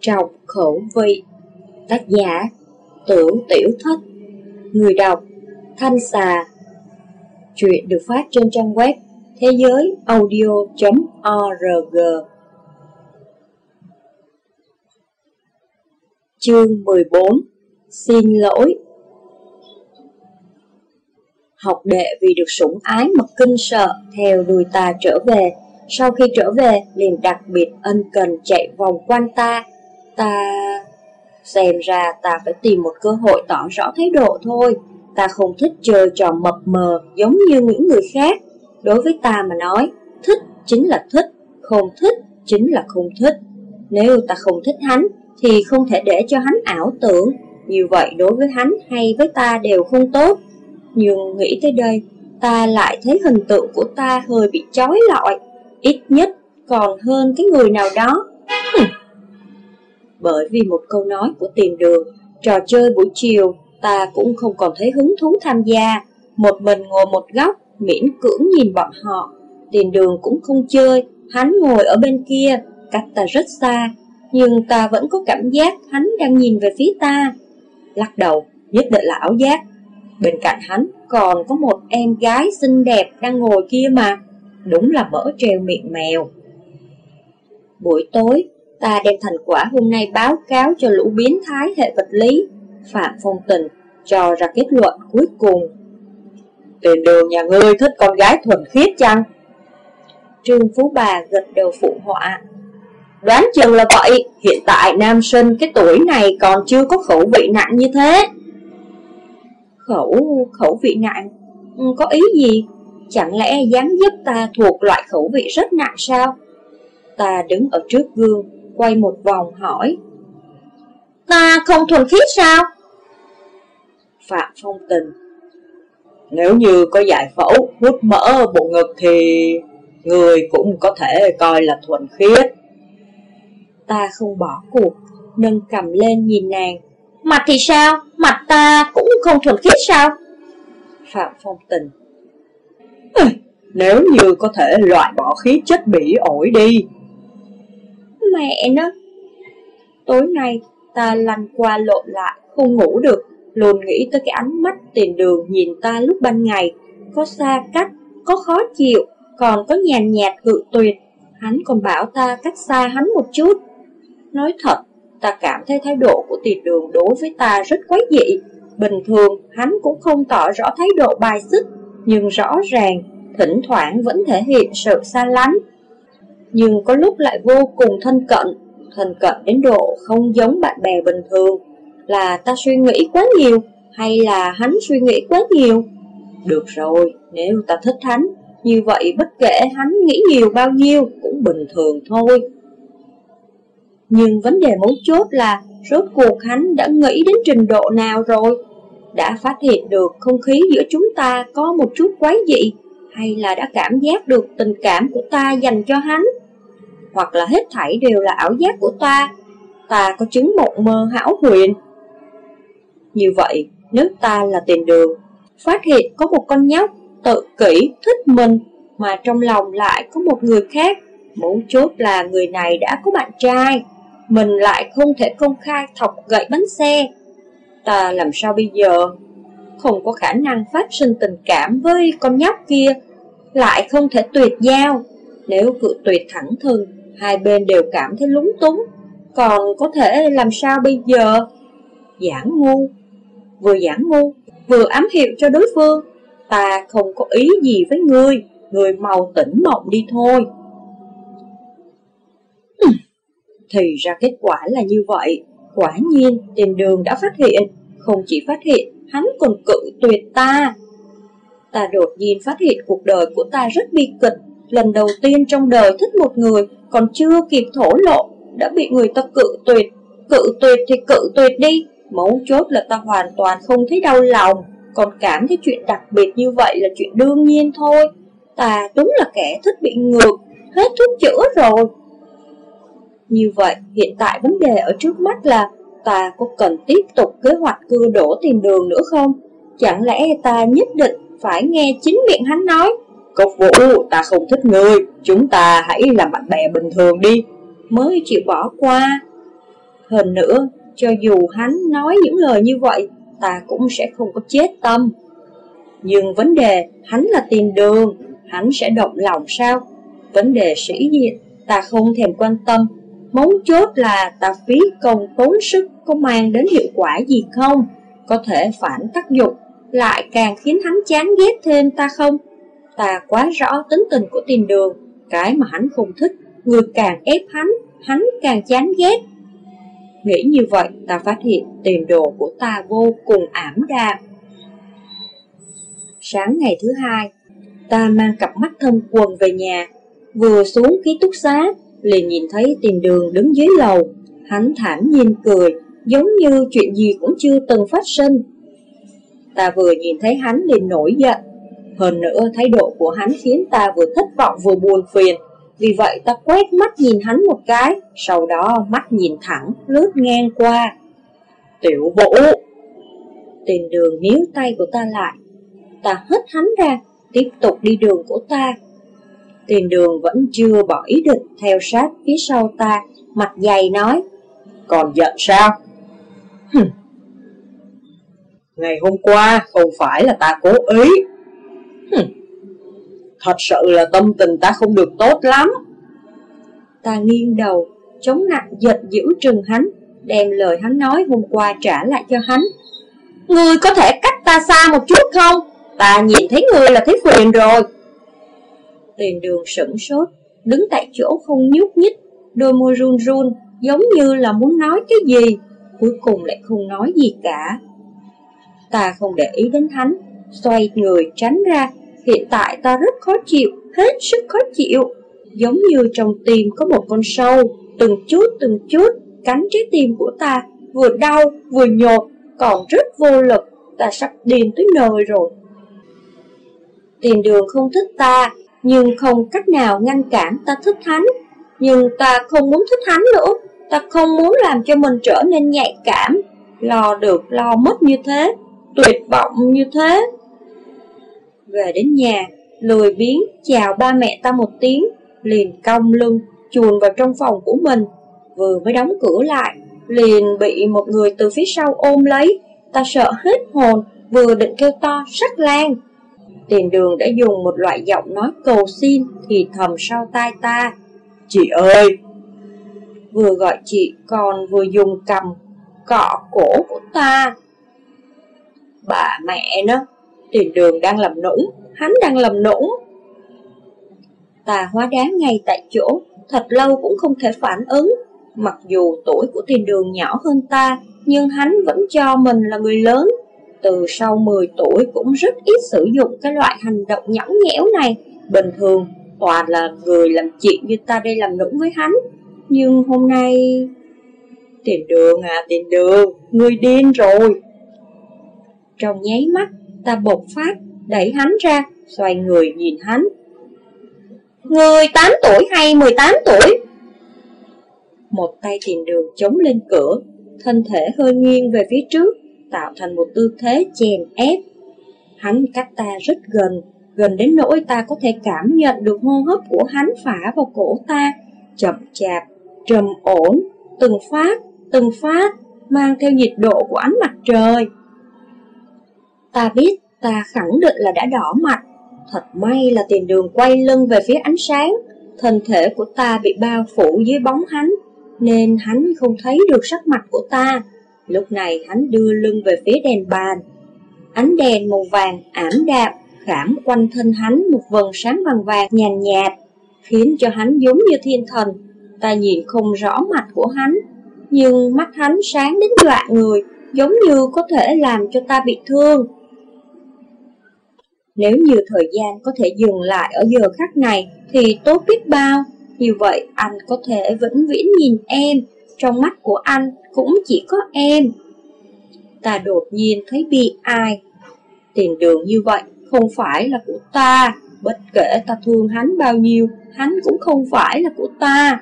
trọc khẩu vị. Tác giả, Tưởng Tiểu Thất. Người đọc, Thanh Xà. Chuyện được phát trên trang web thế giới audio.org Chương 14 Xin lỗi. Học đệ vì được sủng ái mà kinh sợ, theo đuôi ta trở về. Sau khi trở về, liền đặc biệt ân cần chạy vòng quanh ta. Ta... Xem ra ta phải tìm một cơ hội tỏ rõ thái độ thôi. Ta không thích chơi trò mập mờ giống như những người khác. Đối với ta mà nói, thích chính là thích, không thích chính là không thích. Nếu ta không thích hắn thì không thể để cho hắn ảo tưởng. Như vậy đối với hắn hay với ta đều không tốt. Nhưng nghĩ tới đây, ta lại thấy hình tượng của ta hơi bị chói lọi. Ít nhất còn hơn cái người nào đó bởi vì một câu nói của tiền đường, trò chơi buổi chiều ta cũng không còn thấy hứng thú tham gia. Một mình ngồi một góc, miễn cưỡng nhìn bọn họ. Tiền đường cũng không chơi, hắn ngồi ở bên kia, cách ta rất xa. Nhưng ta vẫn có cảm giác hắn đang nhìn về phía ta. Lắc đầu, nhất định là ảo giác. Bên cạnh hắn còn có một em gái xinh đẹp đang ngồi kia mà. Đúng là mở treo miệng mèo. Buổi tối, ta đem thành quả hôm nay báo cáo cho lũ biến thái hệ vật lý. Phạm Phong Tình cho ra kết luận cuối cùng. Tiền đường nhà ngươi thích con gái thuần khiết chăng? Trương Phú Bà gật đầu phụ họa. Đoán chừng là vậy, hiện tại nam sinh cái tuổi này còn chưa có khẩu vị nặng như thế. Khẩu, khẩu vị nặng? Ừ, có ý gì? Chẳng lẽ dáng dấp ta thuộc loại khẩu vị rất nặng sao? Ta đứng ở trước gương, quay một vòng hỏi Ta không thuần khiết sao? Phạm Phong Tình Nếu như có giải phẫu hút mỡ bộ ngực thì người cũng có thể coi là thuần khiết Ta không bỏ cuộc, nâng cầm lên nhìn nàng Mặt thì sao? Mặt ta cũng không thuần khiết sao? Phạm Phong Tình Nếu như có thể loại bỏ khí chất bỉ ổi đi Mẹ nó. Tối nay ta lăn qua lộn lại Không ngủ được. Luôn nghĩ tới cái ánh mắt tiền đường Nhìn ta lúc ban ngày. Có xa cách, có khó chịu Còn có nhàn nhạt cự tuyệt Hắn còn bảo ta cách xa hắn một chút. Nói thật Ta cảm thấy thái độ của tiền đường đối với ta rất quái dị. Bình thường hắn cũng không tỏ rõ thái độ bài xích Nhưng rõ ràng Thỉnh thoảng vẫn thể hiện sự xa lánh nhưng có lúc lại vô cùng thân cận, thân cận đến độ không giống bạn bè bình thường. Là ta suy nghĩ quá nhiều, hay là hắn suy nghĩ quá nhiều? Được rồi, nếu ta thích hắn, như vậy bất kể hắn nghĩ nhiều bao nhiêu cũng bình thường thôi. Nhưng vấn đề mấu chốt là rốt cuộc hắn đã nghĩ đến trình độ nào rồi? Đã phát hiện được không khí giữa chúng ta có một chút quái dị hay là đã cảm giác được tình cảm của ta dành cho hắn? hoặc là hết thảy đều là ảo giác của ta. Ta có chứng mộng mơ hão huyền. Như vậy, nếu ta là tiền đường, phát hiện có một con nhóc tự kỷ thích mình mà trong lòng lại có một người khác, mấu chốt là người này đã có bạn trai, mình lại không thể công khai thọc gậy bánh xe. Ta làm sao bây giờ? Không có khả năng phát sinh tình cảm với con nhóc kia, lại không thể tuyệt giao. Nếu cự tuyệt thẳng thừng hai bên đều cảm thấy lúng túng, còn có thể làm sao bây giờ? Giảng ngu, vừa giảng ngu, vừa ám hiệu cho đối phương, ta không có ý gì với ngươi, người màu tỉnh mộng đi thôi. Thì ra kết quả là như vậy, quả nhiên tiền đường đã phát hiện, không chỉ phát hiện, hắn còn cự tuyệt ta. Ta đột nhiên phát hiện cuộc đời của ta rất bi kịch, lần đầu tiên trong đời thích một người, còn chưa kịp thổ lộ, đã bị người ta cự tuyệt. Cự tuyệt thì cự tuyệt đi, mấu chốt là ta hoàn toàn không thấy đau lòng, còn cảm thấy chuyện đặc biệt như vậy là chuyện đương nhiên thôi. Ta đúng là kẻ thích bị ngược, hết thuốc chữa rồi. Như vậy, hiện tại vấn đề ở trước mắt là ta có cần tiếp tục kế hoạch cưa đổ tiền đường nữa không? Chẳng lẽ ta nhất định phải nghe chính miệng hắn nói Cốc vũ, ta không thích ngươi, chúng ta hãy làm bạn bè bình thường đi, mới chịu bỏ qua. Hơn nữa, cho dù hắn nói những lời như vậy, ta cũng sẽ không có chết tâm. Nhưng vấn đề, hắn là tiền đường, hắn sẽ động lòng sao? Vấn đề sĩ diện, ta không thèm quan tâm. Mấu chốt là ta phí công tốn sức có mang đến hiệu quả gì không? Có thể phản tác dụng, lại càng khiến hắn chán ghét thêm ta không? Ta quá rõ tính tình của tiền đường, cái mà hắn không thích, người càng ép hắn, hắn càng chán ghét. Nghĩ như vậy, ta phát hiện tiền đồ của ta vô cùng ảm đạm. Sáng ngày thứ hai, ta mang cặp mắt thâm quần về nhà, vừa xuống ký túc xá, liền nhìn thấy tiền đường đứng dưới lầu. Hắn thản nhiên cười, giống như chuyện gì cũng chưa từng phát sinh. Ta vừa nhìn thấy hắn liền nổi giận, hơn nữa thái độ của hắn khiến ta vừa thất vọng vừa buồn phiền. Vì vậy ta quét mắt nhìn hắn một cái, sau đó mắt nhìn thẳng, lướt ngang qua. Tiểu vũ! Tiền đường níu tay của ta lại. Ta hất hắn ra, tiếp tục đi đường của ta. Tiền đường vẫn chưa bỏ ý định theo sát phía sau ta, mặt dày nói. Còn giận sao? Hừm. Ngày hôm qua không phải là ta cố ý. Thật sự là tâm tình ta không được tốt lắm. Ta nghiêng đầu Chống nặng giật giữ trừng hắn Đem lời hắn nói hôm qua trả lại cho hắn. Ngươi có thể cách ta xa một chút không? Ta nhìn thấy ngươi là thấy phiền rồi. Tiền đường sửng sốt Đứng tại chỗ không nhúc nhích Đôi môi run run Giống như là muốn nói cái gì Cuối cùng lại không nói gì cả Ta không để ý đến hắn Xoay người tránh ra Hiện tại ta rất khó chịu, hết sức khó chịu. Giống như trong tim có một con sâu Từng chút từng chút cắn trái tim của ta Vừa đau vừa nhột Còn rất vô lực Ta sắp điên tới nơi rồi. Tiền đường không thích ta Nhưng không cách nào ngăn cản ta thích hắn Nhưng ta không muốn thích hắn nữa Ta không muốn làm cho mình trở nên nhạy cảm. Lo được lo mất như thế. Tuyệt vọng như thế về đến nhà, lười biếng chào ba mẹ ta một tiếng, liền cong lưng, chuồn vào trong phòng của mình. Vừa mới đóng cửa lại, liền bị một người từ phía sau ôm lấy. Ta sợ hết hồn, vừa định kêu to sắc lan. Tiền đường đã dùng một loại giọng nói cầu xin thì thầm sau tai ta. Chị ơi! Vừa gọi chị còn vừa dùng cầm cọ cổ của ta. Bà mẹ nó, Tiền đường đang làm nũng, hắn đang làm nũng. Tà hóa đá ngay tại chỗ, thật lâu cũng không thể phản ứng. Mặc dù tuổi của tiền đường nhỏ hơn ta, nhưng hắn vẫn cho mình là người lớn. Từ sau 10 tuổi cũng rất ít sử dụng cái loại hành động nhõng nhẽo này. Bình thường, toàn là người làm chuyện như ta đây làm nũng với hắn. Nhưng hôm nay... Tiền đường à, tiền đường, người điên rồi. Trong nháy mắt, ta bột phát, đẩy hắn ra, xoay người nhìn hắn. Người 8 tuổi hay 18 tuổi? Một tay tìm đường chống lên cửa, thân thể hơi nghiêng về phía trước, tạo thành một tư thế chèn ép. Hắn cách ta rất gần, gần đến nỗi ta có thể cảm nhận được hô hấp của hắn phả vào cổ ta, chậm chạp, trầm ổn, từng phát, từng phát, mang theo nhiệt độ của ánh mặt trời. Ta biết ta khẳng định là đã đỏ mặt. Thật may là tiền đường quay lưng về phía ánh sáng. Thân thể của ta bị bao phủ dưới bóng hắn, nên hắn không thấy được sắc mặt của ta. Lúc này hắn đưa lưng về phía đèn bàn. Ánh đèn màu vàng ảm đạm khảm quanh thân hắn một vầng sáng vàng vàng nhàn nhạt, khiến cho hắn giống như thiên thần. Ta nhìn không rõ mặt của hắn, nhưng mắt hắn sáng đến dọa người, giống như có thể làm cho ta bị thương. Nếu như thời gian có thể dừng lại ở giờ khắc này thì tốt biết bao. Như vậy anh có thể vĩnh viễn nhìn em, trong mắt của anh cũng chỉ có em. Ta đột nhiên thấy bị ai. Tiền đường như vậy không phải là của ta, bất kể ta thương hắn bao nhiêu, hắn cũng không phải là của ta.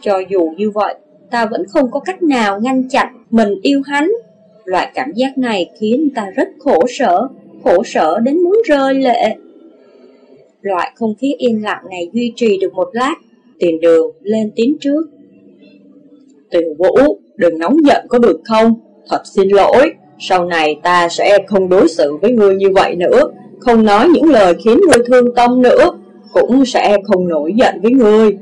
Cho dù như vậy, ta vẫn không có cách nào ngăn chặn mình yêu hắn. Loại cảm giác này khiến ta rất khổ sở, khổ sở đến muốn rơi lệ. Loại không khí yên lặng này duy trì được một lát, tiền đường lên tiếng trước. Tiểu Vũ, đừng nóng giận có được không? Thật xin lỗi, sau này ta sẽ không đối xử với ngươi như vậy nữa, không nói những lời khiến ngươi thương tâm nữa, cũng sẽ không nổi giận với ngươi.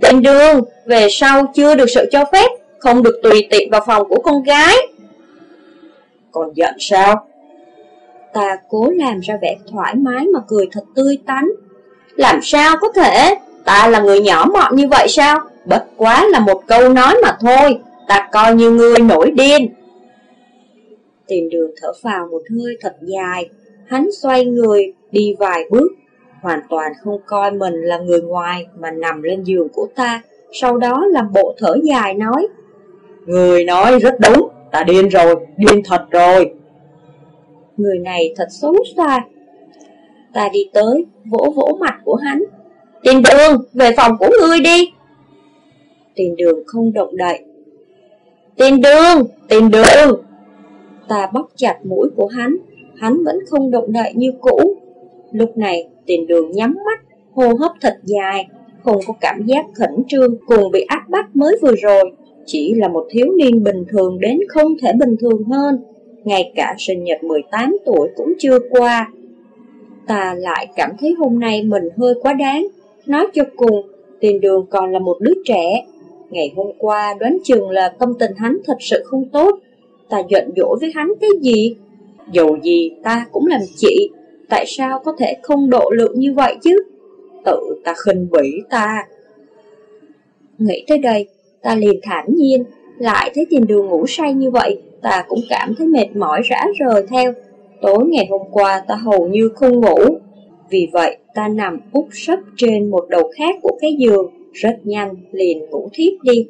Tiền đường, về sau chưa được sự cho phép, không được tùy tiện vào phòng của con gái. Còn giận sao? Ta cố làm ra vẻ thoải mái mà cười thật tươi tắn. Làm sao có thể? Ta là người nhỏ mọn như vậy sao? Bất quá là một câu nói mà thôi, ta coi như ngươi nổi điên. tìm đường thở vào một hơi thật dài, hắn xoay người, đi vài bước, hoàn toàn không coi mình là người ngoài mà nằm lên giường của ta, sau đó làm bộ thở dài nói. Người nói rất đúng, ta điên rồi, điên thật rồi. Người này thật xấu xa. Ta đi tới, vỗ vỗ mặt của hắn. Tiền đường, về phòng của ngươi đi. Tiền đường không động đậy. Tiền đường, tiền đường. Ta bóc chặt mũi của hắn, hắn vẫn không động đậy như cũ. Lúc này, tiền đường nhắm mắt, hô hấp thật dài, không có cảm giác khẩn trương cùng bị áp bách mới vừa rồi. Chỉ là một thiếu niên bình thường đến không thể bình thường hơn, ngay cả sinh nhật 18 tuổi cũng chưa qua. Ta lại cảm thấy hôm nay mình hơi quá đáng, nói cho cùng, tiền đường còn là một đứa trẻ. Ngày hôm qua đoán chừng là tâm tình hắn thật sự không tốt, ta giận dỗi với hắn cái gì? Dù gì ta cũng làm chị, tại sao có thể không độ lượng như vậy chứ? Tự ta khinh bỉ ta. Nghĩ tới đây, ta liền thản nhiên, lại thấy tiền đường ngủ say như vậy, ta cũng cảm thấy mệt mỏi rã rời theo. Tối ngày hôm qua ta hầu như không ngủ, vì vậy ta nằm úp sấp trên một đầu khác của cái giường, rất nhanh liền ngủ thiếp đi.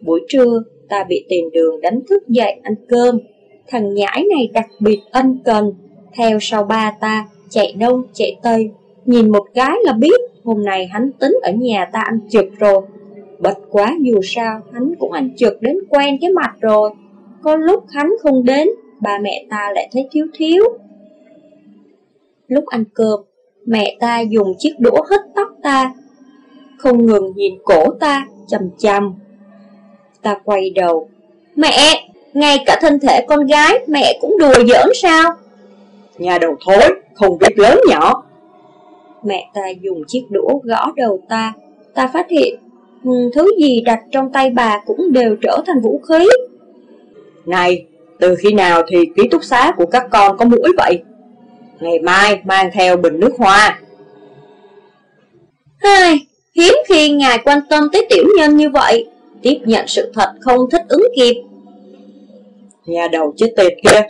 Buổi trưa, ta bị tiền đường đánh thức dậy ăn cơm. Thằng nhãi này đặc biệt ân cần, theo sau ba ta, chạy đông chạy tây. Nhìn một cái là biết hôm nay hắn tính ở nhà ta ăn trực rồi. Bật quá dù sao, hắn cũng ăn trực đến quen cái mặt rồi. Có lúc hắn không đến, ba mẹ ta lại thấy thiếu thiếu. Lúc ăn cơm, mẹ ta dùng chiếc đũa hất tóc ta, không ngừng nhìn cổ ta, chầm chầm. Ta quay đầu, mẹ, ngay cả thân thể con gái mẹ cũng đùa giỡn sao? Nhà đầu thối, không biết lớn nhỏ. Mẹ ta dùng chiếc đũa gõ đầu ta, ta phát hiện ừ, thứ gì đặt trong tay bà cũng đều trở thành vũ khí. Này, từ khi nào thì ký túc xá của các con có mũi vậy? Ngày mai mang theo bình nước hoa. Hai, hiếm khi ngài quan tâm tới tiểu nhân như vậy, tiếp nhận sự thật không thích ứng kịp. Nhà đầu chết tiệt kia.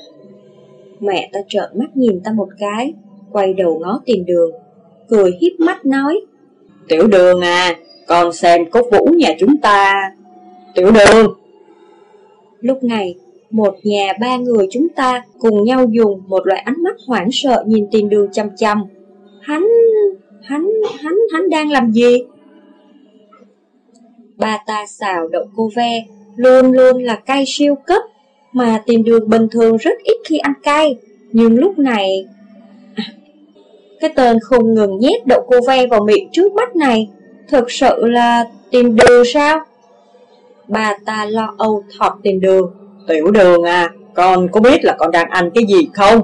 Mẹ ta trợn mắt nhìn ta một cái, quay đầu ngó tiền đường, cười hiếp mắt nói. Tiểu đường à, con xem cốt vũ nhà chúng ta. Tiểu đường. Lúc này, một nhà ba người chúng ta cùng nhau dùng một loại ánh mắt hoảng sợ nhìn tiền đường chăm chăm. Hắn, hắn, hắn, hắn đang làm gì? Ba ta xào đậu cô ve, luôn luôn là cay siêu cấp, mà tiền đường bình thường rất ít khi ăn cay. Nhưng lúc này... À, cái tên không ngừng nhét đậu cô ve vào miệng trước mắt này, thực sự là tiền đường sao? Bà ta lo âu thọt tiền đường Tiểu đường à, con có biết là con đang ăn cái gì không?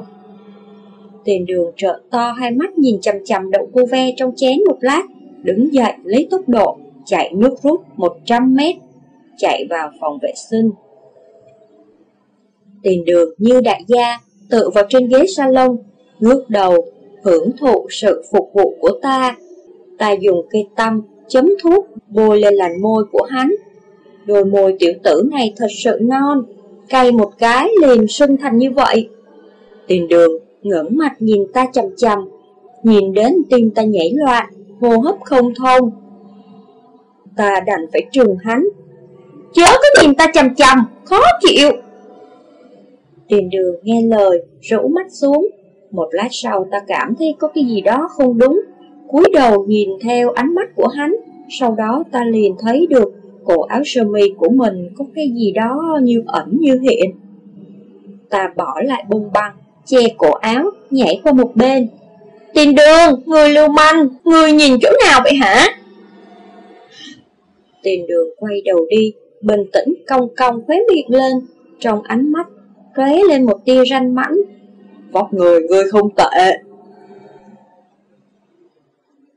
Tiền đường trợn to hai mắt nhìn chầm chầm đậu cô ve trong chén một lát, đứng dậy lấy tốc độ, chạy nước rút 100 mét, chạy vào phòng vệ sinh. Tiền đường như đại gia, tự vào trên ghế salon, ngước đầu, hưởng thụ sự phục vụ của ta. Ta dùng cây tăm, chấm thuốc, bôi lên làn môi của hắn. Đôi môi tiểu tử này thật sự ngon, cay một cái liền sưng thành như vậy. Tiền đường ngẩng mặt nhìn ta chầm chầm, nhìn đến tim ta nhảy loạn, hô hấp không thông. Ta đành phải trừng hắn. Chớ có nhìn ta chầm chầm, khó chịu. Tiền đường nghe lời, rũ mắt xuống. Một lát sau ta cảm thấy có cái gì đó không đúng, cúi đầu nhìn theo ánh mắt của hắn, sau đó ta liền thấy được cổ áo sơ mi của mình có cái gì đó như ẩn như hiện. Ta bỏ lại bông băng, che cổ áo, nhảy qua một bên. Tiền đường, người lưu manh, người nhìn chỗ nào vậy hả? Tiền đường quay đầu đi, bình tĩnh cong cong khóe miệng lên, trong ánh mắt lóe lên một tia ranh mãnh. Vóc người ngươi không tệ,